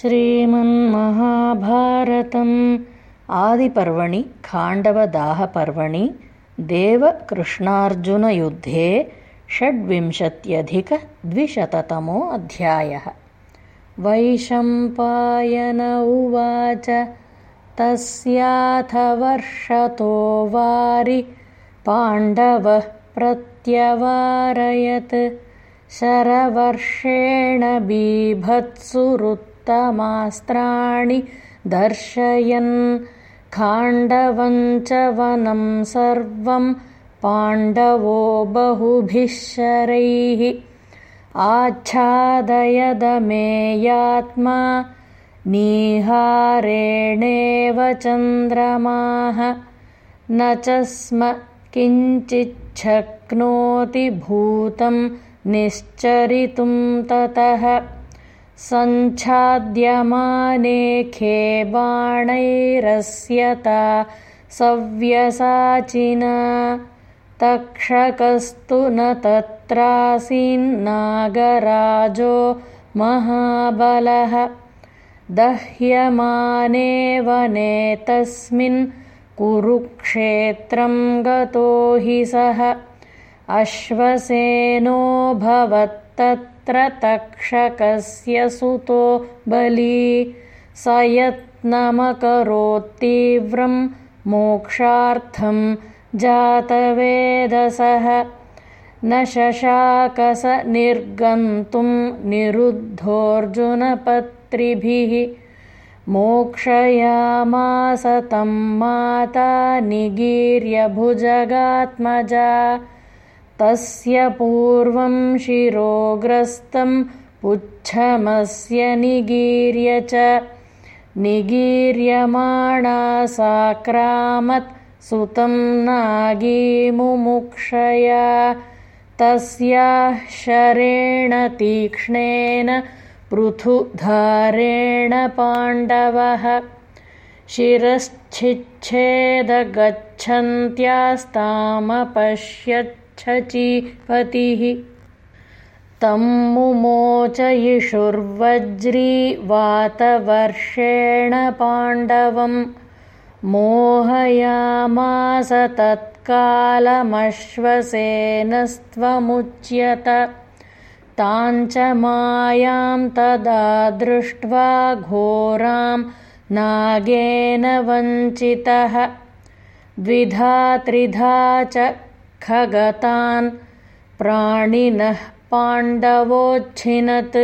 श्रीमन्महाभारतम्। आदिपर्वणि खाण्डवदाहपर्वणि देवकृष्णार्जुनयुद्धे षड्विंशत्यधिकद्विशततमो अध्यायः। वैशम्पायन उवाच तस्याथ वर्षतो वारि पाण्डवः प्रत्यवारयत्। शरवर्षेण बीभत्सुरुत् तमास्त्राणि दर्शयन्। खाण्डवञ्च वनं सर्वं पाण्डवो बहुभिः शरैः। आच्छादयदमेयात्मा नीहारेणेव चन्द्रमाः। न च स्म किञ्चिच्छक्नोति भूतं निश्चरितुं ततः सञ्छाद्यमानेखे बाणैरस्यता सव्यसाचिना तक्षकस्तु न तत्रासीन्नागराजो महाबलः। दह्यमाने वने तस्मिन् कुरुक्षेत्रं गतो हि सः। भवत्तत् त्र तक्षकस्य सुतो बली स यत्नमकरोत्तीव्रं मोक्षार्थं जातवेदसः। न शशाकस निर्गन्तुं निरुद्धोऽर्जुनपत्रिभिः। मोक्षयामास तं माता निगीर्यभुजगात्मजा तस्य पूर्वं शिरोग्रस्तं पुच्छमस्य निगीर्य च। निगीर्यमाणा साक्रामत् सुतं नागीमुमुक्षया। तस्याः शरेण तीक्ष्णेन पृथुधारेण पाण्डवः। शिरश्चिच्छेदगच्छन्त्यास्तामपश्यत् छचीपतिः तं मुमोचयिषुर्वज्रीवातवर्षेण पाण्डवं। मोहयामास तत्कालमश्वसेनस्त्वमुच्यत। ताञ्च मायां तदा दृष्ट्वा घोरां नागेन वञ्चितः। द्विधा त्रिधा च खगतान् प्राणिनः पाण्डवोच्छिनत्